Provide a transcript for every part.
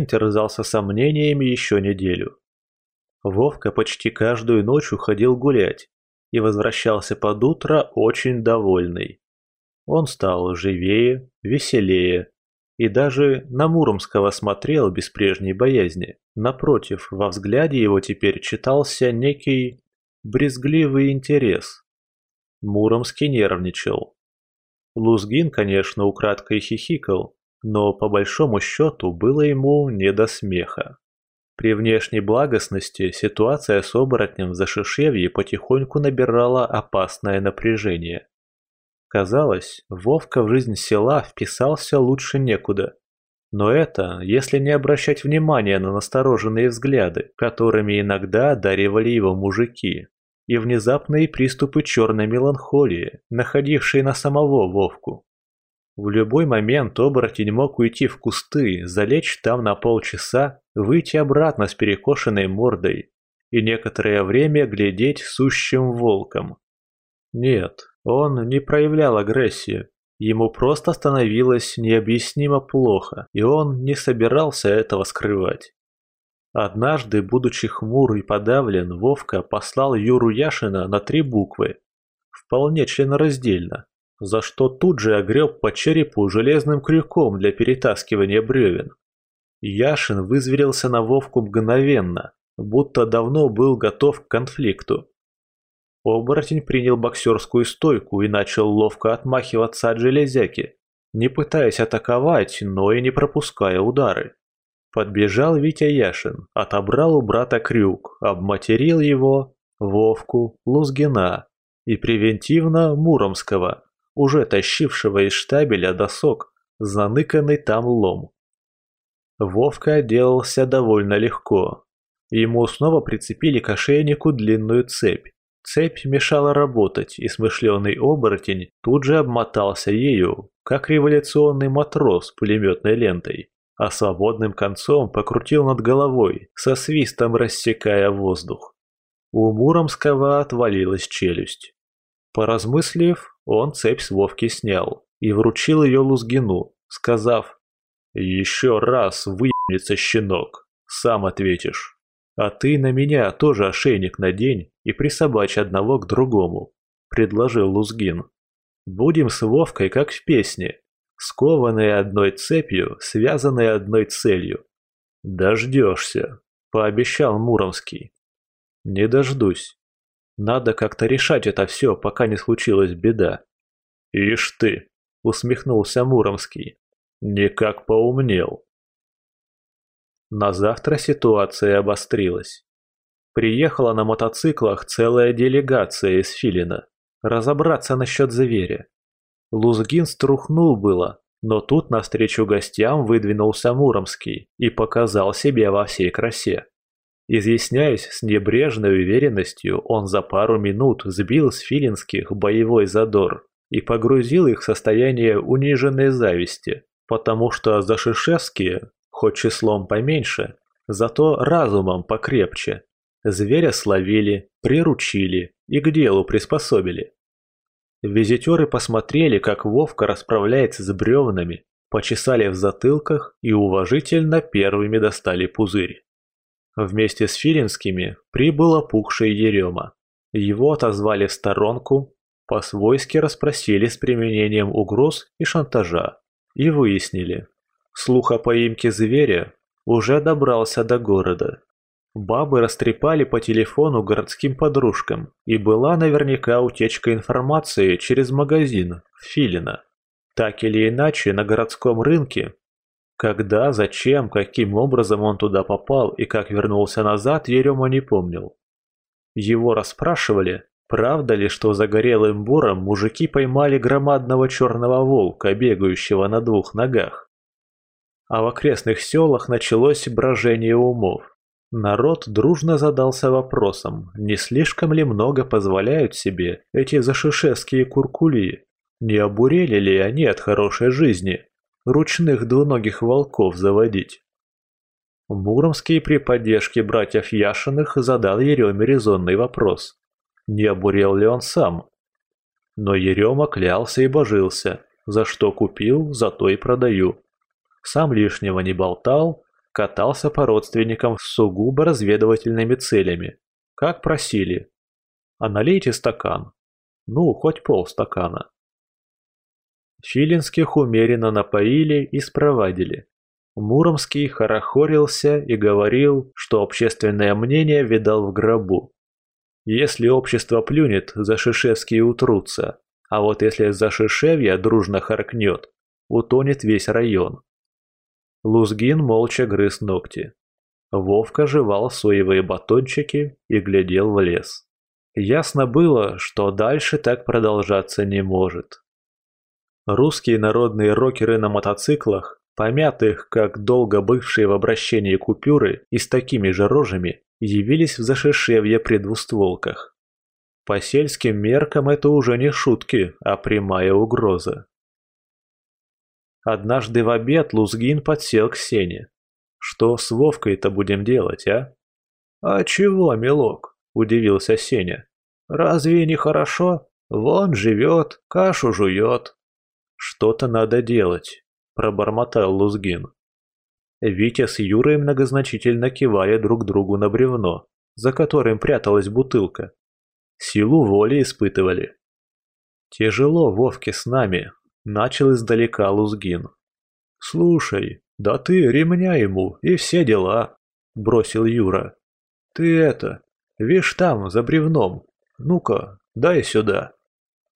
терзался сомнениями еще неделю. Вовка почти каждую ночь уходил гулять и возвращался под утро очень довольный. Он стал живее, веселее и даже на Муромского смотрел без прежней боязни. Напротив, во взгляде его теперь читался некий брезгливый интерес. Муромский нервничал. Лузгин, конечно, украдкой хихикал, но по большому счету было ему не до смеха. При внешней благостности ситуация с оборотнем в Зашишевье потихоньку набирала опасное напряжение. Казалось, Вовка в жизнь села вписался лучше некуда. Но это, если не обращать внимания на настороженные взгляды, которыми иногда одаривали его мужики, и внезапные приступы черной меланхолии, находившие на самого Вовку. В любой момент оборотень мог уйти в кусты, залечь там на полчаса, выйти обратно с перекошенной мордой и некоторое время глядеть сущим волком. Нет, он не проявлял агрессию, ему просто становилось необъяснимо плохо, и он не собирался этого скрывать. Однажды, будучи хмур и подавлен, Вовка послал Юру Яшина на три буквы, вполне членораздельно, за что тут же огреб по черепу железным крюком для перетаскивания бревен. Яшин вызверился на Вовку мгновенно, будто давно был готов к конфликту. Оборотень принял боксерскую стойку и начал ловко отмахиваться от железяки, не пытаясь атаковать, но и не пропуская удары. Подбежал Витя Яшин, отобрал у брата крюк, обматерил его, Вовку, Лузгина и превентивно Муромского, уже тащившего из штабеля досок, заныканный там лом. Вовка отделался довольно легко. Ему снова прицепили к ошейнику длинную цепь. Цепь мешала работать, и смышленый оборотень тут же обмотался ею, как революционный матрос пулеметной лентой, а свободным концом покрутил над головой, со свистом рассекая воздух. У Муромского отвалилась челюсть. Поразмыслив, он цепь с Вовки снял и вручил ее Лузгину, сказав «Еще раз выебнется щенок, сам ответишь. А ты на меня тоже ошейник надень и присобачь одного к другому», – предложил Лузгин. «Будем с Вовкой как в песне, скованные одной цепью, связанные одной целью». «Дождешься», – пообещал Муромский. «Не дождусь», надо как-то решать это все, пока не случилась беда. Ишь ты, усмехнулся Муромский. Никак поумнел. На завтра ситуация обострилась. Приехала на мотоциклах целая делегация из Филина. Разобраться насчет зверя. Лузгин струхнул было, но тут навстречу гостям выдвинулся Муромский и показал себя во всей красе. Изъясняясь с небрежной уверенностью, он за пару минут сбил с филинских боевой задор и погрузил их в состояние униженной зависти, потому что зашишевские, хоть числом поменьше, зато разумом покрепче, зверя словили, приручили и к делу приспособили. Визитеры посмотрели, как Вовка расправляется с бревнами, почесали в затылках и уважительно первыми достали пузырь. Вместе с Филинскими прибыл опухший Ерема. Его отозвали в сторонку, по-свойски расспросили с применением угроз и шантажа. И выяснили. Слух о поимке зверя уже добрался до города. Бабы растрепали по телефону городским подружкам, и была наверняка утечка информации через магазин Филина. Так или иначе, на городском рынке когда, зачем, каким образом он туда попал и как вернулся назад, Ерема не помнил. Его расспрашивали, правда ли, что загорелым буром мужики поймали громадного черного волка, бегающего на двух ногах. А в окрестных селах началось брожение умов. Народ дружно задался вопросом, не слишком ли много позволяют себе эти зашишевские куркули, не обурели ли они от хорошей жизни ручных двуногих волков заводить. Муромский при поддержке братьев Яшиных задал Ереме резонный вопрос. Не обурел ли он сам? Но Ерема клялся и божился. За что купил, за то и продаю. Сам лишнего не болтал, катался по родственникам с сугубо разведывательными целями, как просили. А налейте стакан. Ну, хоть полстакана. Филинских умеренно напоили и спровадили. Муромский хорохорился и говорил, что общественное мнение видал в гробу. Если общество плюнет, за Шишевские утрутся, а вот если за Шишевья дружно харкнет, утонет весь район. Лузгин молча грыз ногти. Вовка жевал соевые батончики и глядел в лес. Ясно было, что дальше так продолжаться не может. Русские народные рокеры на мотоциклах, помятых, как долго бывшие в обращении купюры и с такими же рожами, явились в зашишевье при двустволках. По сельским меркам это уже не шутки, а прямая угроза. Однажды в обед Лузгин подсел к Сене. «Что с Вовкой-то будем делать, а?» «А чего, милок?» – удивился Сеня. «Разве не хорошо? Вон живет, кашу жует». «Что-то надо делать», – пробормотал Лузгин. Витя с Юрой многозначительно кивали друг другу на бревно, за которым пряталась бутылка. Силу воли испытывали. «Тяжело Вовке с нами», – начал издалека Лузгин. «Слушай, да ты ремня ему и все дела», – бросил Юра. «Ты это, вишь там, за бревном. Ну-ка, дай сюда».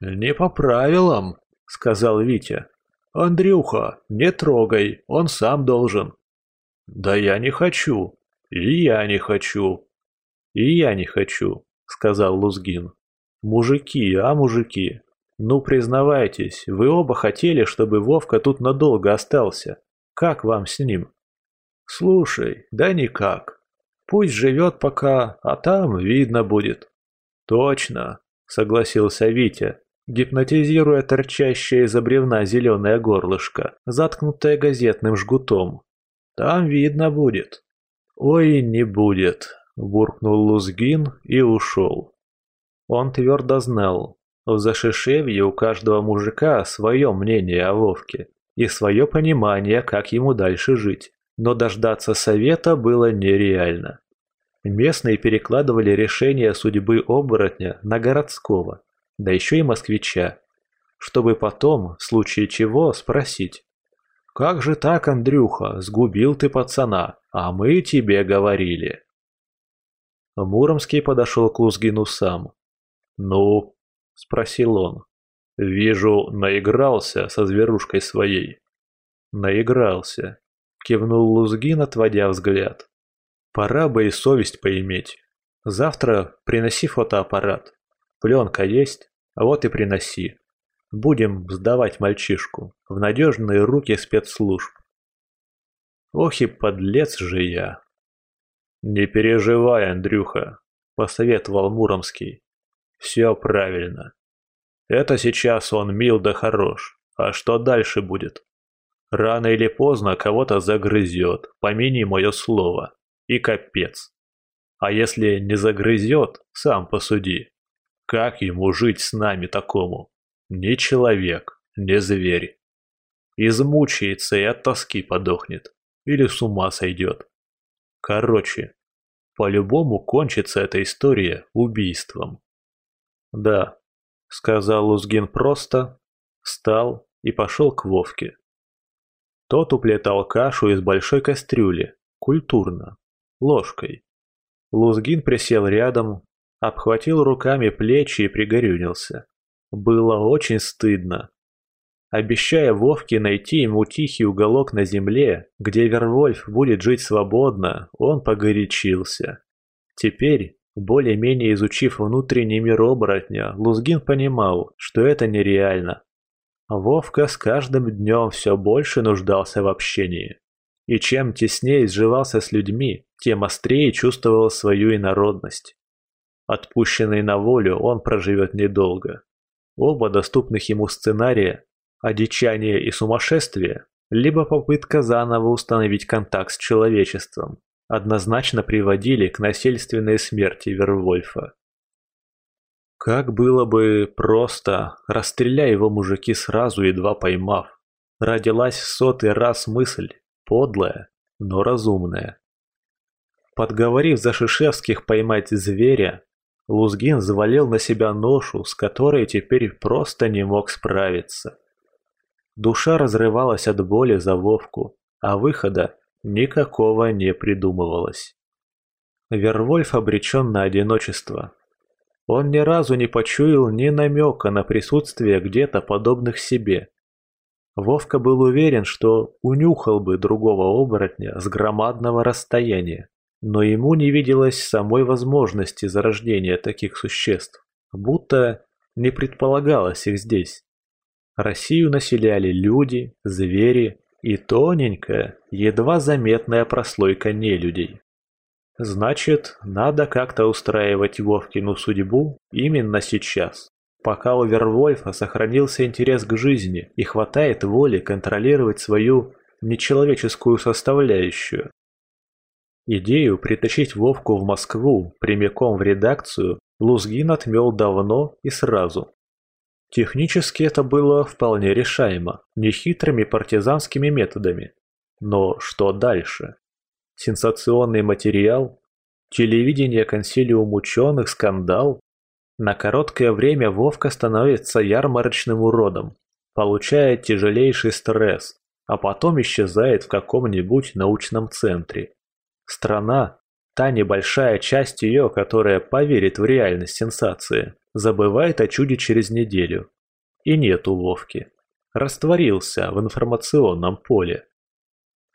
«Не по правилам», – сказал Витя. «Андрюха, не трогай, он сам должен». «Да я не хочу. И я не хочу». «И я не хочу», — сказал Лузгин. «Мужики, а мужики? Ну, признавайтесь, вы оба хотели, чтобы Вовка тут надолго остался. Как вам с ним?» «Слушай, да никак. Пусть живет пока, а там видно будет». «Точно», — согласился Витя, гипнотизируя торчащее из-за бревна зеленое горлышко, заткнутое газетным жгутом. Там видно будет. Ой, не будет, буркнул Лузгин и ушел. Он твердо знал, в Зашишевье у каждого мужика свое мнение о Вовке и свое понимание, как ему дальше жить, но дождаться совета было нереально. Местные перекладывали решение судьбы оборотня на городского, да еще и москвича, чтобы потом, в случае чего, спросить, «Как же так, Андрюха, сгубил ты пацана, а мы тебе говорили». Муромский подошел к Лузгину сам. «Ну?» – спросил он. «Вижу, наигрался со зверушкой своей». «Наигрался», – кивнул Лузгин, отводя взгляд. «Пора бы и совесть поиметь. Завтра приноси фотоаппарат. Пленка есть? Вот и приноси. Будем сдавать мальчишку в надежные руки спецслужб. Ох и подлец же я. Не переживай, Андрюха, посоветовал Муромский. Все правильно. Это сейчас он мил да хорош, а что дальше будет? Рано или поздно кого-то загрызет, помяни мое слово, и капец. А если не загрызет, сам посуди. Как ему жить с нами такому? Не человек, не зверь. Измучается и от тоски подохнет. Или с ума сойдет. Короче, по-любому кончится эта история убийством. Да, сказал Лузгин просто, встал и пошел к Вовке. Тот уплетал кашу из большой кастрюли, культурно, ложкой. Лузгин присел рядом, обхватил руками плечи и пригорюнился. Было очень стыдно. Обещая Вовке найти ему тихий уголок на земле, где Вервольф будет жить свободно, он погорячился. Теперь, более-менее изучив внутренний мир оборотня, Лузгин понимал, что это нереально. Вовка с каждым днем все больше нуждался в общении. И чем теснее сживался с людьми, тем острее чувствовал свою инородность. Отпущенный на волю, он проживет недолго. Оба доступных ему сценария – одичание и сумасшествие, либо попытка заново установить контакт с человечеством – однозначно приводили к насильственной смерти Вервольфа. Как было бы просто, расстреляя его мужики сразу, едва поймав. Родилась сотый раз мысль, подлая, но разумное. Подговорив Зашишевских поймать зверя, Лузгин завалил на себя ношу, с которой теперь просто не мог справиться. Душа разрывалась от боли за Вовку, а выхода никакого не придумывалось. Вервольф обречен на одиночество. Он ни разу не почуял ни намека на присутствие где-то подобных себе. Вовка был уверен, что унюхал бы другого оборотня с громадного расстояния, но ему не виделось самой возможности зарождения таких существ, будто не предполагалось их здесь. Россию населяли люди, звери и тоненькая, едва заметная прослойка нелюдей. Значит, надо как-то устраивать Вовкину судьбу именно сейчас, пока у Вервольфа сохранился интерес к жизни и хватает воли контролировать свою нечеловеческую составляющую. Идею притащить Вовку в Москву прямиком в редакцию Лузгин отмел давно и сразу. Технически это было вполне решаемо, нехитрыми партизанскими методами. Но что дальше? Сенсационный материал? Телевидение консилиум ученых? Скандал? На короткое время Вовка становится ярмарочным уродом, получает тяжелейший стресс, а потом исчезает в каком-нибудь научном центре. Страна, та небольшая часть ее, которая поверит в реальность сенсации, забывает о чуде через неделю. И нет уловки. Растворился в информационном поле.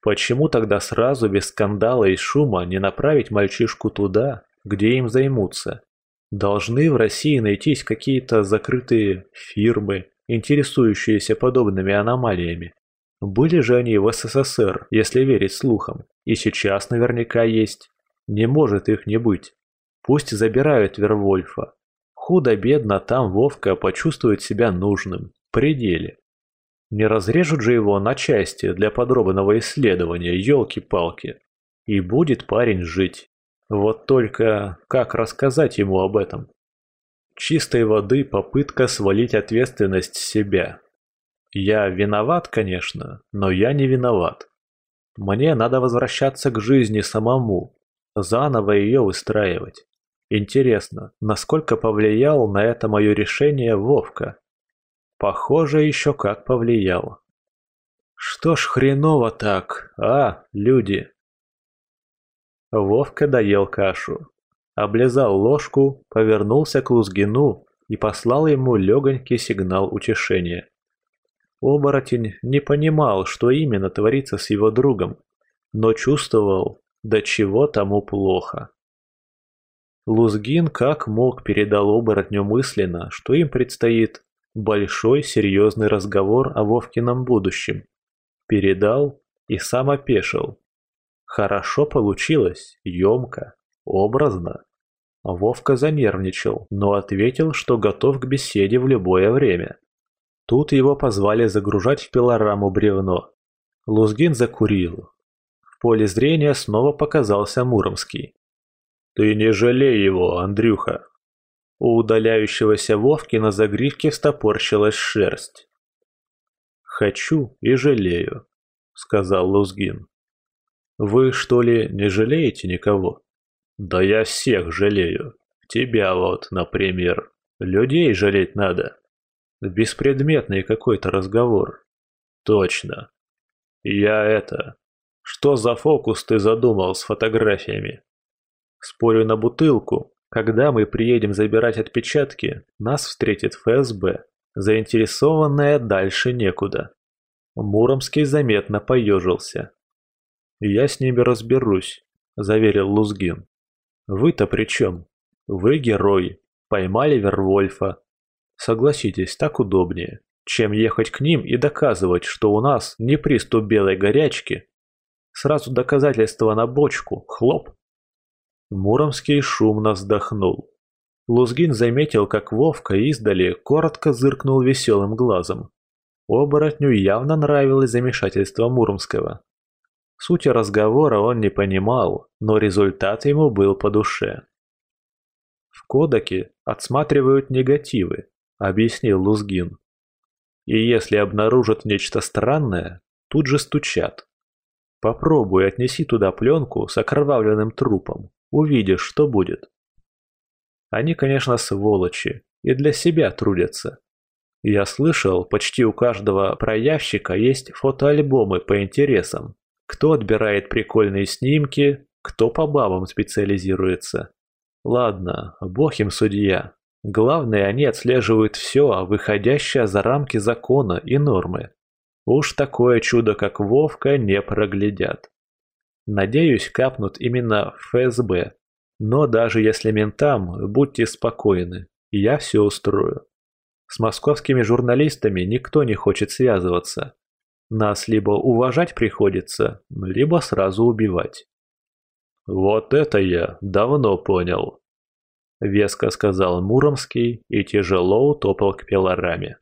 Почему тогда сразу без скандала и шума не направить мальчишку туда, где им займутся? Должны в России найтись какие-то закрытые фирмы, интересующиеся подобными аномалиями. Были же они в СССР, если верить слухам, и сейчас наверняка есть. Не может их не быть. Пусть забирают Вервольфа, Худо-бедно там Вовка почувствует себя нужным, пределе. Не разрежут же его на части для подробного исследования, елки-палки. И будет парень жить. Вот только как рассказать ему об этом? Чистой воды попытка свалить ответственность с себя. Я виноват, конечно, но я не виноват. Мне надо возвращаться к жизни самому, заново ее выстраивать. Интересно, насколько повлиял на это мое решение Вовка? Похоже, еще как повлиял. Что ж хреново так, а, люди? Вовка доел кашу, облизал ложку, повернулся к Лузгину и послал ему легонький сигнал утешения. Оборотень не понимал, что именно творится с его другом, но чувствовал, до чего тому плохо. Лузгин как мог передал оборотню мысленно, что им предстоит большой серьезный разговор о Вовкином будущем. Передал и сам опешил. Хорошо получилось, емко, образно. Вовка занервничал, но ответил, что готов к беседе в любое время. Тут его позвали загружать в пилораму бревно. Лузгин закурил. В поле зрения снова показался Муромский. «Ты не жалей его, Андрюха!» У удаляющегося Вовки на загривке встопорщилась шерсть. «Хочу и жалею», — сказал Лузгин. «Вы, что ли, не жалеете никого?» «Да я всех жалею. Тебя вот, например. Людей жалеть надо. Беспредметный какой-то разговор». «Точно. Я это... Что за фокус ты задумал с фотографиями?» Спорю на бутылку, когда мы приедем забирать отпечатки, нас встретит ФСБ, заинтересованная дальше некуда. Муромский заметно поежился. «Я с ними разберусь», – заверил Лузгин. «Вы-то при чем? Вы герой, поймали Вервольфа. Согласитесь, так удобнее, чем ехать к ним и доказывать, что у нас не приступ белой горячки. Сразу доказательства на бочку, хлоп, Муромский шумно вздохнул. Лузгин заметил, как Вовка издали коротко зыркнул веселым глазом. Оборотню явно нравилось замешательство Муромского. Суть разговора он не понимал, но результат ему был по душе. «В кодеке отсматривают негативы», — объяснил Лузгин. «И если обнаружат нечто странное, тут же стучат. Попробуй отнеси туда пленку с окровавленным трупом. Увидишь, что будет. Они, конечно, сволочи и для себя трудятся. Я слышал, почти у каждого проявщика есть фотоальбомы по интересам. Кто отбирает прикольные снимки, кто по бабам специализируется. Ладно, бог им судья. Главное, они отслеживают все, выходящее за рамки закона и нормы. Уж такое чудо, как Вовка, не проглядят. Надеюсь, капнут именно ФСБ. Но даже если ментам, будьте спокойны, я все устрою. С московскими журналистами никто не хочет связываться. Нас либо уважать приходится, либо сразу убивать. «Вот это я давно понял», — веско сказал Муромский и тяжело утопал к пилораме.